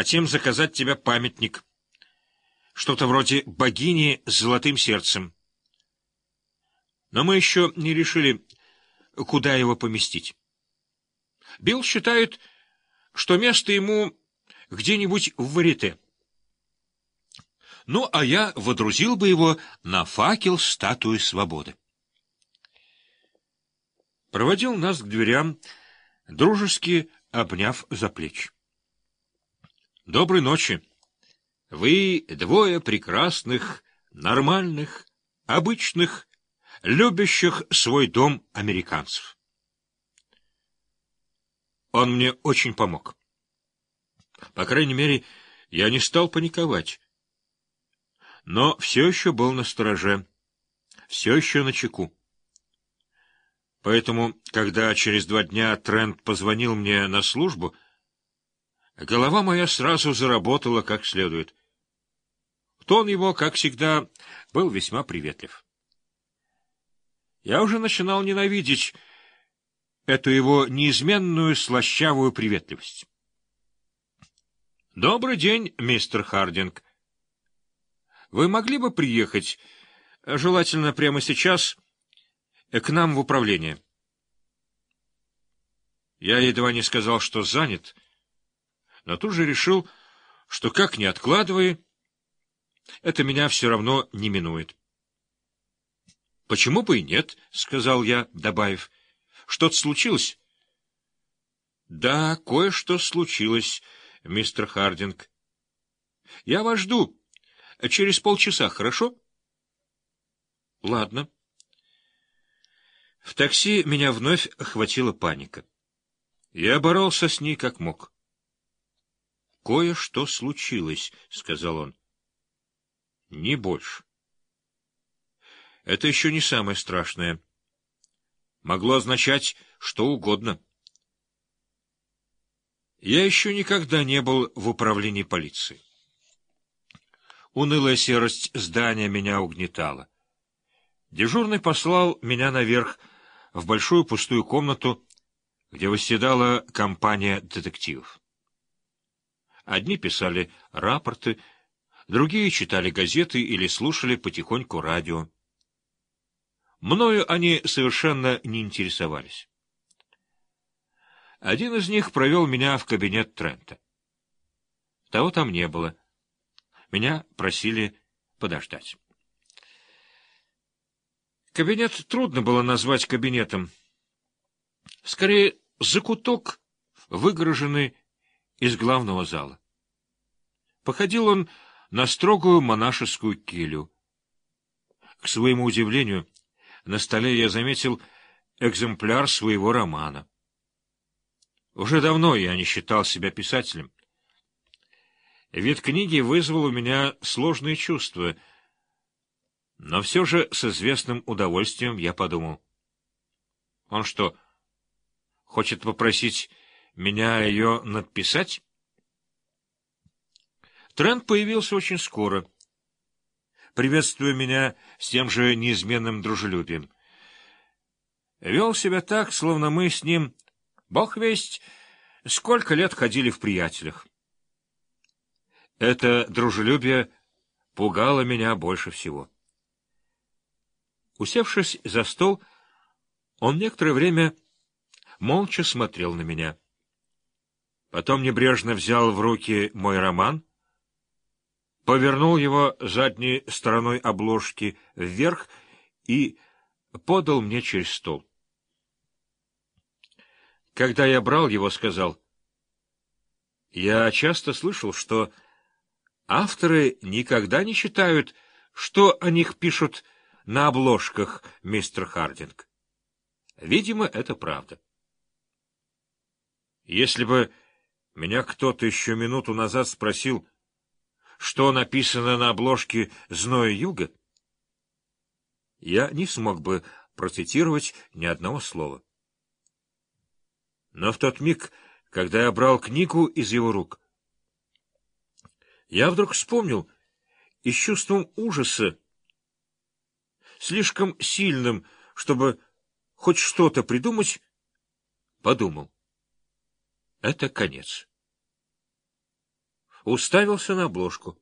Хотим заказать тебе памятник. Что-то вроде богини с золотым сердцем. Но мы еще не решили, куда его поместить. Билл считает, что место ему где-нибудь в варите. Ну, а я водрузил бы его на факел статуи свободы. Проводил нас к дверям, дружески обняв за плечи. Доброй ночи. Вы двое прекрасных, нормальных, обычных, любящих свой дом американцев. Он мне очень помог. По крайней мере, я не стал паниковать. Но все еще был на стороже, все еще на чеку. Поэтому, когда через два дня Трент позвонил мне на службу, голова моя сразу заработала как следует. Тон его, как всегда, был весьма приветлив. Я уже начинал ненавидеть эту его неизменную слащавую приветливость. «Добрый день, мистер Хардинг. Вы могли бы приехать, желательно прямо сейчас, к нам в управление?» Я едва не сказал, что занят, но тут же решил, что как ни откладывая, это меня все равно не минует. — Почему бы и нет, — сказал я, добавив. — Что-то случилось? — Да, кое-что случилось, мистер Хардинг. — Я вас жду. Через полчаса, хорошо? — Ладно. В такси меня вновь охватила паника. Я боролся с ней как мог. — Кое-что случилось, — сказал он. — Не больше. Это еще не самое страшное. Могло означать что угодно. Я еще никогда не был в управлении полиции. Унылая серость здания меня угнетала. Дежурный послал меня наверх, в большую пустую комнату, где восседала компания детективов. Одни писали рапорты, другие читали газеты или слушали потихоньку радио. Мною они совершенно не интересовались. Один из них провел меня в кабинет Трента. Того там не было. Меня просили подождать. Кабинет трудно было назвать кабинетом. Скорее, закуток, выгороженный из главного зала. Походил он на строгую монашескую келью. К своему удивлению, на столе я заметил экземпляр своего романа. Уже давно я не считал себя писателем. Вид книги вызвал у меня сложные чувства, но все же с известным удовольствием я подумал. Он что, хочет попросить меня ее надписать? Тренд появился очень скоро — приветствуя меня с тем же неизменным дружелюбием. Вел себя так, словно мы с ним, бог весть, сколько лет ходили в приятелях. Это дружелюбие пугало меня больше всего. Усевшись за стол, он некоторое время молча смотрел на меня. Потом небрежно взял в руки мой роман — повернул его задней стороной обложки вверх и подал мне через стол. Когда я брал его, сказал, «Я часто слышал, что авторы никогда не читают, что о них пишут на обложках, мистер Хардинг. Видимо, это правда. Если бы меня кто-то еще минуту назад спросил, что написано на обложке «Зноя юга», я не смог бы процитировать ни одного слова. Но в тот миг, когда я брал книгу из его рук, я вдруг вспомнил и с чувством ужаса, слишком сильным, чтобы хоть что-то придумать, подумал. Это конец. Уставился на обложку.